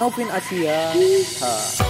Novin Asia. Ha.